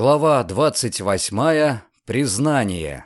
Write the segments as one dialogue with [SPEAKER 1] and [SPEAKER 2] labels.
[SPEAKER 1] Глава 28. Признание.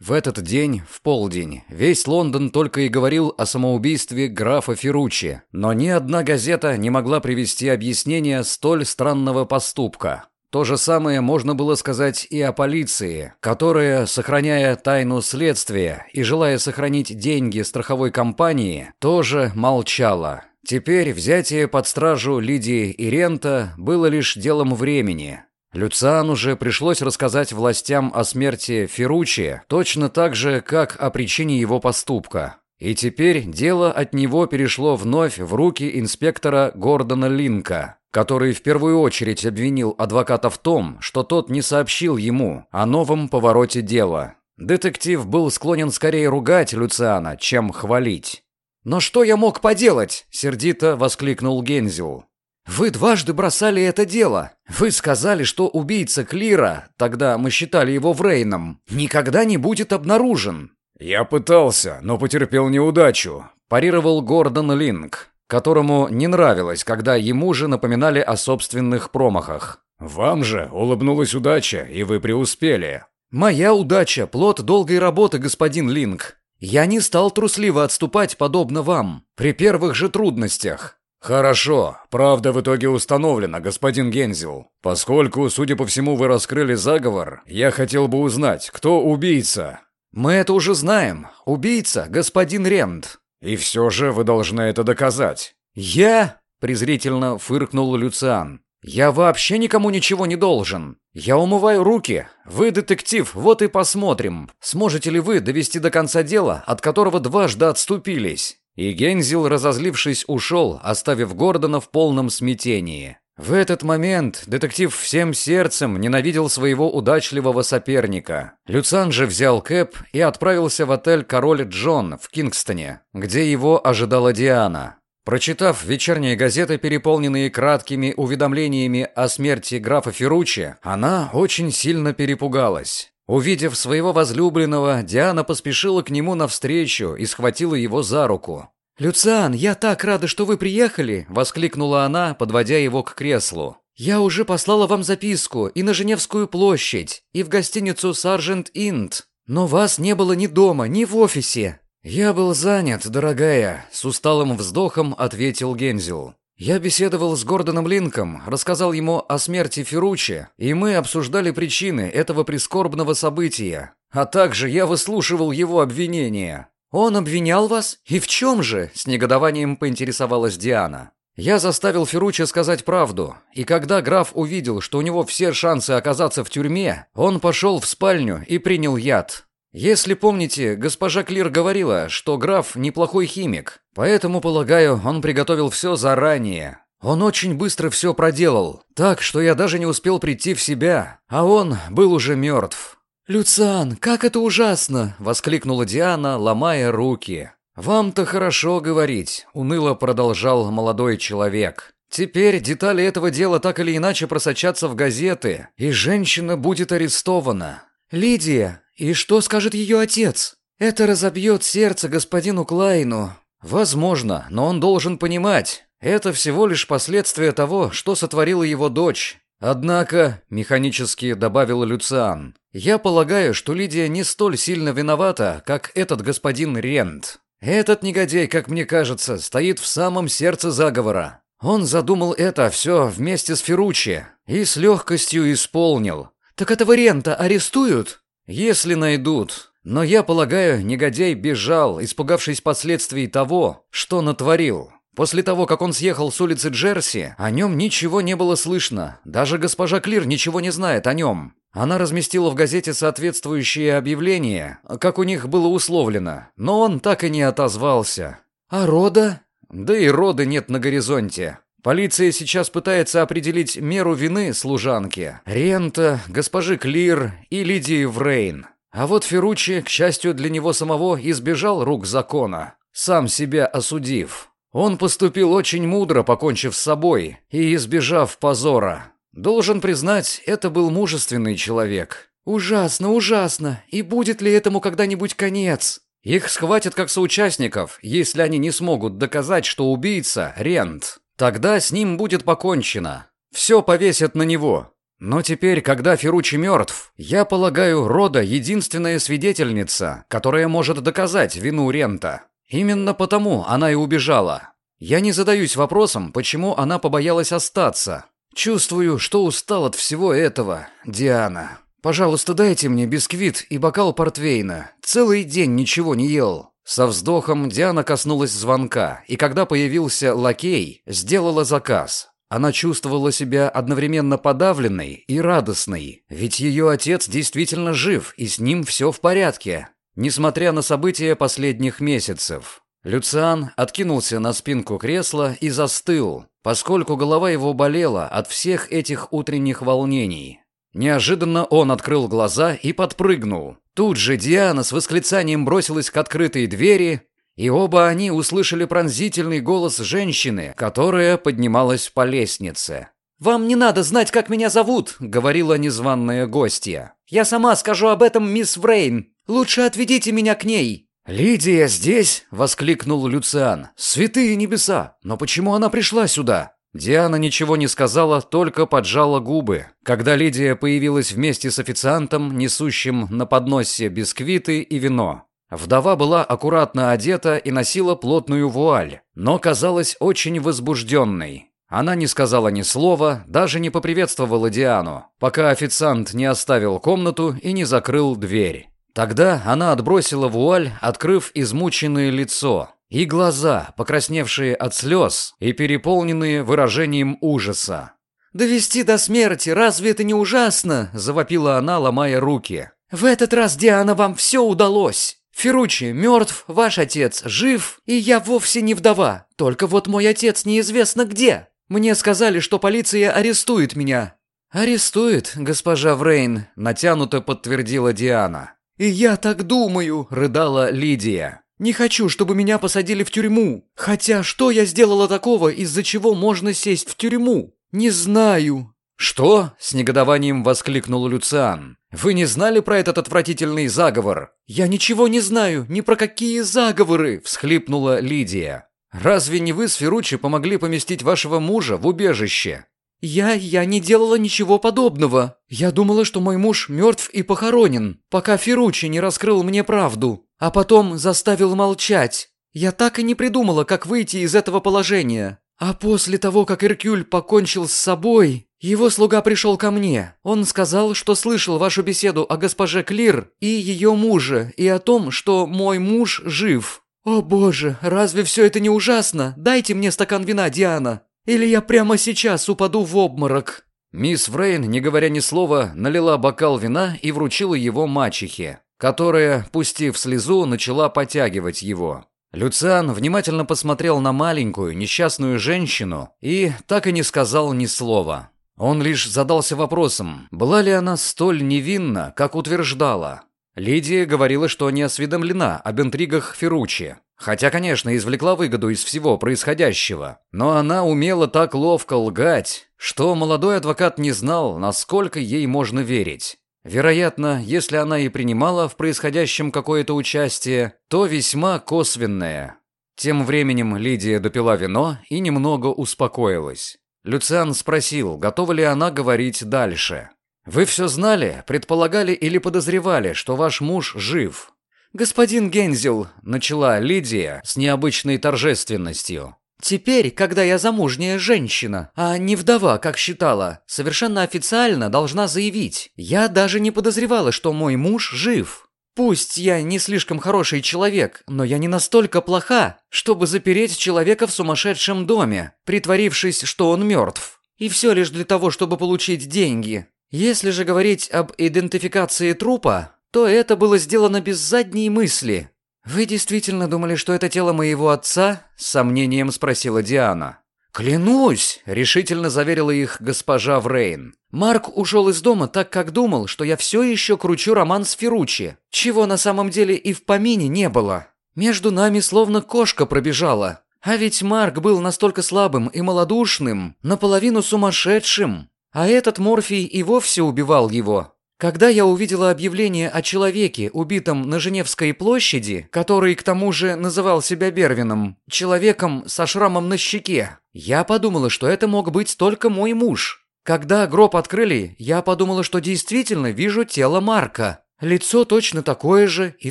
[SPEAKER 1] В этот день, в полдень, весь Лондон только и говорил о самоубийстве графа Ферруччи, но ни одна газета не могла привести объяснение столь странного поступка. То же самое можно было сказать и о полиции, которая, сохраняя тайну следствия и желая сохранить деньги страховой компании, тоже молчала. Теперь взятие под стражу Лидии и Рента было лишь делом времени. Люциану же пришлось рассказать властям о смерти Ферручи точно так же, как о причине его поступка. И теперь дело от него перешло вновь в руки инспектора Гордона Линка, который в первую очередь обвинил адвоката в том, что тот не сообщил ему о новом повороте дела. Детектив был склонен скорее ругать Люциана, чем хвалить. «Но что я мог поделать?» – сердито воскликнул Гензел. Вы дважды бросали это дело. Вы сказали, что убийца Клира, тогда мы считали его Врейном, никогда не будет обнаружен.
[SPEAKER 2] Я пытался, но потерпел неудачу,
[SPEAKER 1] парировал Гордон Линк, которому не нравилось, когда ему же напоминали о собственных промахах.
[SPEAKER 2] Вам же улыбнулась удача, и вы преуспели.
[SPEAKER 1] Моя удача плод долгой работы, господин Линк. Я не стал трусливо отступать подобно вам при первых же трудностях.
[SPEAKER 2] «Хорошо. Правда в итоге установлена, господин Гензел. Поскольку, судя по всему, вы раскрыли заговор, я хотел бы узнать, кто убийца».
[SPEAKER 1] «Мы это уже знаем. Убийца – господин Рент».
[SPEAKER 2] «И все же вы должны это доказать».
[SPEAKER 1] «Я?» – презрительно фыркнул Люциан. «Я вообще никому ничего не должен. Я умываю руки. Вы детектив, вот и посмотрим, сможете ли вы довести до конца дело, от которого дважды отступились». И Гензел, разозлившись, ушел, оставив Гордона в полном смятении. В этот момент детектив всем сердцем ненавидел своего удачливого соперника. Люцан же взял Кэп и отправился в отель «Король Джон» в Кингстоне, где его ожидала Диана. Прочитав вечерние газеты, переполненные краткими уведомлениями о смерти графа Ферруччи, она очень сильно перепугалась. Увидев своего возлюбленного, Диана поспешила к нему навстречу и схватила его за руку. «Люциан, я так рада, что вы приехали!» – воскликнула она, подводя его к креслу. «Я уже послала вам записку и на Женевскую площадь, и в гостиницу «Саржент Инт». Но вас не было ни дома, ни в офисе». «Я был занят, дорогая», – с усталым вздохом ответил Гензел. Я беседовал с Гордоном Линком, рассказал ему о смерти Ферруччи, и мы обсуждали причины этого прискорбного события. А также я выслушивал его обвинения. «Он обвинял вас? И в чем же?» – с негодованием поинтересовалась Диана. Я заставил Ферруччи сказать правду, и когда граф увидел, что у него все шансы оказаться в тюрьме, он пошел в спальню и принял яд. Если помните, госпожа Клир говорила, что граф неплохой химик, поэтому, полагаю, он приготовил все заранее. Он очень быстро все проделал, так что я даже не успел прийти в себя, а он был уже мертв. «Люциан, как это ужасно!» – воскликнула Диана, ломая руки. «Вам-то хорошо говорить», – уныло продолжал молодой человек. «Теперь детали этого дела так или иначе просочатся в газеты, и женщина будет арестована. Лидия, и что скажет ее отец? Это разобьет сердце господину Клайну. Возможно, но он должен понимать, это всего лишь последствия того, что сотворила его дочь. Однако, механически добавил Люциан, я полагаю, что Лидия не столь сильно виновата, как этот господин Рент. Этот негодяй, как мне кажется, стоит в самом сердце заговора. Он задумал это все вместе с Ферруччи и с легкостью исполнил. Так этого Рента арестуют? Если найдут. Но я полагаю, негодяй бежал, испугавшись последствий того, что натворил. После того, как он съехал с улицы Джерси, о нем ничего не было слышно. Даже госпожа Клир ничего не знает о нем. Она разместила в газете соответствующее объявление, как у них было условлено, но он так и не отозвался. А рода? Да и рода нет на горизонте. Полиция сейчас пытается определить меру вины служанки, Рента, госпожи Клир и Лидии Врейн. А вот Ферруччи, к счастью для него самого, избежал рук закона, сам себя осудив. Он поступил очень мудро, покончив с собой и избежав позора. Должен признать, это был мужественный человек. Ужасно, ужасно. И будет ли этому когда-нибудь конец? Их схватят как соучастников, если они не смогут доказать, что убийца Рент. Тогда с ним будет покончено. Все повесят на него. Но теперь, когда Феручи мертв, я полагаю, Рода единственная свидетельница, которая может доказать вину Рента. Именно потому она и убежала. Я не задаюсь вопросом, почему она побоялась остаться. Чувствую, что устал от всего этого, Диана. Пожалуйста, дайте мне бисквит и бокал портвейна. Целый день ничего не ел. Со вздохом Диана коснулась звонка, и когда появился лакей, сделала заказ. Она чувствовала себя одновременно подавленной и радостной, ведь ее отец действительно жив, и с ним все в порядке, несмотря на события последних месяцев. Люциан откинулся на спинку кресла и застыл, поскольку голова его болела от всех этих утренних волнений. Неожиданно он открыл глаза и подпрыгнул. Тут же Диана с восклицанием бросилась к открытой двери, и оба они услышали пронзительный голос женщины, которая поднималась по лестнице. «Вам не надо знать, как меня зовут», — говорила незваная гостья. «Я сама скажу об этом мисс Врейн. Лучше отведите меня к ней». «Лидия здесь?» — воскликнул Люциан. «Святые небеса! Но почему она пришла сюда?» Диана ничего не сказала, только поджала губы. Когда Лидия появилась вместе с официантом, несущим на подносе бисквиты и вино. Вдова была аккуратно одета и носила плотную вуаль, но казалась очень возбужденной. Она не сказала ни слова, даже не поприветствовала Диану, пока официант не оставил комнату и не закрыл дверь. Тогда она отбросила вуаль, открыв измученное лицо, и глаза, покрасневшие от слез и переполненные выражением ужаса. «Довести до смерти, разве это не ужасно?» – завопила она, ломая руки. «В этот раз, Диана, вам все удалось!» Ферручи мертв, ваш отец жив, и я вовсе не вдова. Только вот мой отец неизвестно где. Мне сказали, что полиция арестует меня». «Арестует, госпожа Врейн», — натянуто подтвердила Диана. «И я так думаю», — рыдала Лидия. «Не хочу, чтобы меня посадили в тюрьму. Хотя что я сделала такого, из-за чего можно сесть в тюрьму? Не знаю». «Что?» — с негодованием воскликнул Люциан. «Вы не знали про этот отвратительный заговор?» «Я ничего не знаю, ни про какие заговоры!» — всхлипнула Лидия. «Разве не вы с Ферручи помогли поместить вашего мужа в убежище?» «Я... я не делала ничего подобного. Я думала, что мой муж мертв и похоронен, пока Ферручи не раскрыл мне правду, а потом заставил молчать. Я так и не придумала, как выйти из этого положения. А после того, как Иркюль покончил с собой, его слуга пришел ко мне. Он сказал, что слышал вашу беседу о госпоже Клир и ее муже, и о том, что мой муж жив. О боже, разве все это не ужасно? Дайте мне стакан вина, Диана, или я прямо сейчас упаду в обморок. Мисс Врейн, не говоря ни слова, налила бокал вина и вручила его мачехе, которая, пустив слезу, начала потягивать его. Люциан внимательно посмотрел на маленькую, несчастную женщину и так и не сказал ни слова. Он лишь задался вопросом, была ли она столь невинна, как утверждала. Лидия говорила, что не осведомлена об интригах Ферручи, хотя, конечно, извлекла выгоду из всего происходящего. Но она умела так ловко лгать, что молодой адвокат не знал, насколько ей можно верить. Вероятно, если она и принимала в происходящем какое-то участие, то весьма косвенное. Тем временем Лидия допила вино и немного успокоилась. Люциан спросил, готова ли она говорить дальше. «Вы все знали, предполагали или подозревали, что ваш муж жив?» «Господин Гензел», — начала Лидия с необычной торжественностью, Теперь, когда я замужняя женщина, а не вдова, как считала, совершенно официально должна заявить, я даже не подозревала, что мой муж жив. Пусть я не слишком хороший человек, но я не настолько плоха, чтобы запереть человека в сумасшедшем доме, притворившись, что он мертв. И все лишь для того, чтобы получить деньги. Если же говорить об идентификации трупа, то это было сделано без задней мысли, «Вы действительно думали, что это тело моего отца?» — с сомнением спросила Диана. «Клянусь!» — решительно заверила их госпожа Врейн. «Марк ушел из дома так, как думал, что я все еще кручу роман с Ферручи, чего на самом деле и в помине не было. Между нами словно кошка пробежала. А ведь Марк был настолько слабым и малодушным, наполовину сумасшедшим. А этот Морфий и вовсе убивал его. Когда я увидела объявление о человеке, убитом на Женевской площади, который к тому же называл себя Бервином, человеком со шрамом на щеке, я подумала, что это мог быть только мой муж. Когда гроб открыли, я подумала, что действительно вижу тело Марка. Лицо точно такое же и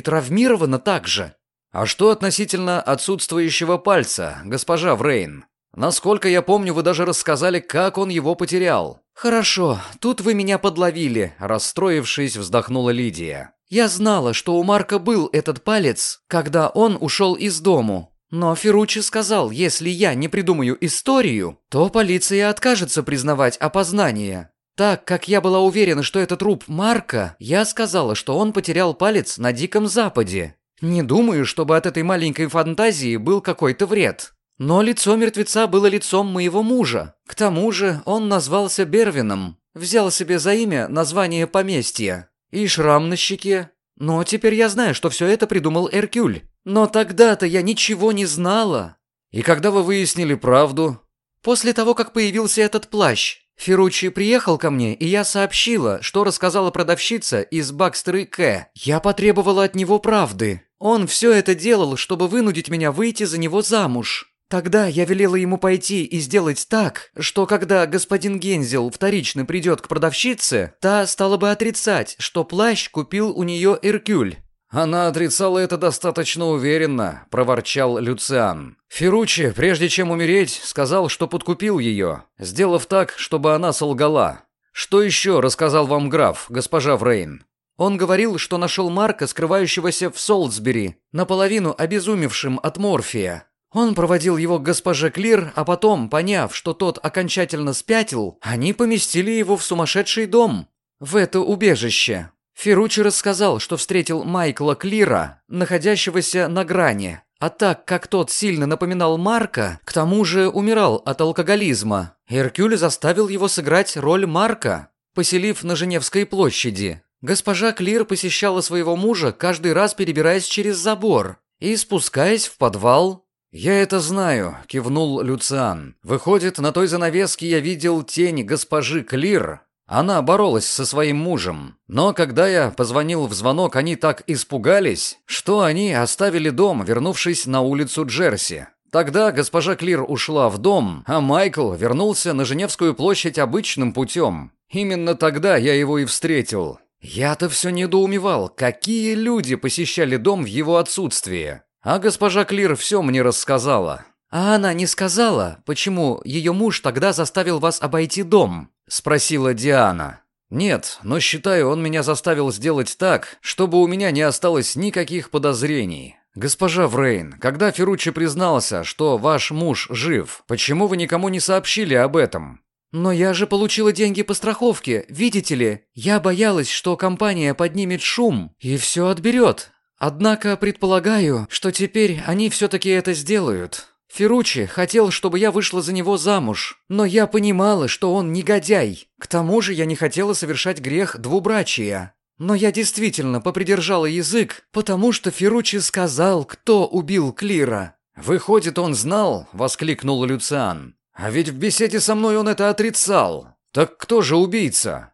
[SPEAKER 1] травмировано так же.
[SPEAKER 2] А что относительно отсутствующего пальца, госпожа Врейн? Насколько я помню, вы даже рассказали, как он его потерял.
[SPEAKER 1] Хорошо, тут вы меня подловили, расстроившись, вздохнула Лидия. Я знала, что у Марка был этот палец, когда он ушел из дому. Но Ферручи сказал, если я не придумаю историю, то полиция откажется признавать опознание. Так как я была уверена, что это труп Марка, я сказала, что он потерял палец на Диком Западе. Не думаю, чтобы от этой маленькой фантазии был какой-то вред. Но лицо мертвеца было лицом моего мужа. К тому же он назвался Бервином, взял себе за имя название поместья. И шрам на щеке. Но теперь я знаю, что все это придумал Эркюль. Но тогда-то я ничего не знала.
[SPEAKER 2] И когда вы выяснили правду?
[SPEAKER 1] После того, как появился этот плащ. Ферручи приехал ко мне, и я сообщила, что рассказала продавщица из Бакстер К. Я потребовала от него правды. Он все это делал, чтобы вынудить меня выйти за него замуж. Тогда я велела ему пойти и сделать так, что когда господин Гензел вторично придет к продавщице, та стала бы отрицать, что плащ купил у нее Эркюль.
[SPEAKER 2] «Она отрицала это достаточно уверенно», – проворчал Люциан. Ферручи, прежде чем умереть, сказал, что подкупил ее, сделав так, чтобы она солгала. «Что еще рассказал вам граф, госпожа Врейн?»
[SPEAKER 1] Он говорил, что нашел Марка, скрывающегося в Солсбери, наполовину обезумевшим от морфия. Он проводил его к госпоже Клир, а потом, поняв, что тот окончательно спятил, они поместили его в сумасшедший дом, в это убежище. Ферручи рассказал, что встретил Майкла Клира, находящегося на грани, а так как тот сильно напоминал Марка, к тому же умирал от алкоголизма, Эркюль заставил его сыграть роль Марка, поселив на Женевской площади. Госпожа Клир посещала своего мужа, каждый раз перебираясь через забор и спускаясь в подвал
[SPEAKER 2] «Я это знаю», — кивнул Люциан. «Выходит, на той занавеске я видел тень госпожи Клир. Она боролась со своим мужем. Но когда я позвонил в звонок, они так испугались, что они оставили дом, вернувшись на улицу Джерси. Тогда госпожа Клир ушла в дом, а Майкл вернулся на Женевскую площадь обычным путем. Именно тогда я его и встретил. Я-то все недоумевал, какие люди посещали дом в его отсутствие. А госпожа Клир все мне рассказала.
[SPEAKER 1] А она не сказала, почему ее муж тогда заставил вас обойти дом? Спросила Диана.
[SPEAKER 2] Нет, но считаю, он меня заставил сделать так, чтобы у меня не осталось никаких подозрений. Госпожа Врейн, когда Ферруччи признался, что ваш муж жив, почему вы никому не сообщили об этом?
[SPEAKER 1] Но я же получила деньги по страховке, видите ли? Я боялась, что компания поднимет шум и все отберет. Однако предполагаю, что теперь они все-таки это сделают. Ферручи хотел, чтобы я вышла за него замуж, но я понимала, что он негодяй. К тому же я не хотела совершать грех двубрачия. Но я действительно попридержала язык, потому что Ферручи сказал, кто убил Клира.
[SPEAKER 2] «Выходит, он знал?» — воскликнул Люциан. «А ведь в беседе со мной он это отрицал. Так кто же убийца?»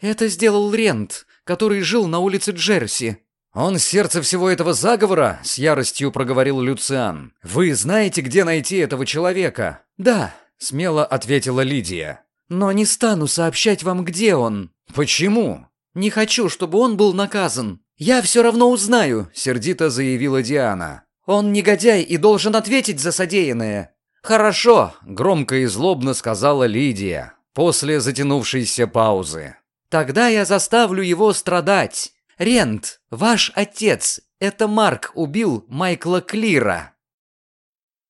[SPEAKER 1] «Это сделал Рент, который жил на улице Джерси.
[SPEAKER 2] «Он сердце всего этого заговора?» — с яростью проговорил Люциан. «Вы знаете, где найти этого человека?»
[SPEAKER 1] «Да», —
[SPEAKER 2] смело ответила Лидия.
[SPEAKER 1] «Но не стану сообщать вам, где он».
[SPEAKER 2] «Почему?»
[SPEAKER 1] «Не хочу, чтобы он был наказан. Я все равно узнаю», — сердито заявила Диана. «Он негодяй и должен ответить за содеянное».
[SPEAKER 2] «Хорошо», — громко и злобно сказала Лидия, после затянувшейся паузы.
[SPEAKER 1] «Тогда я заставлю его страдать». Рент, ваш отец, это Марк убил Майкла Клира.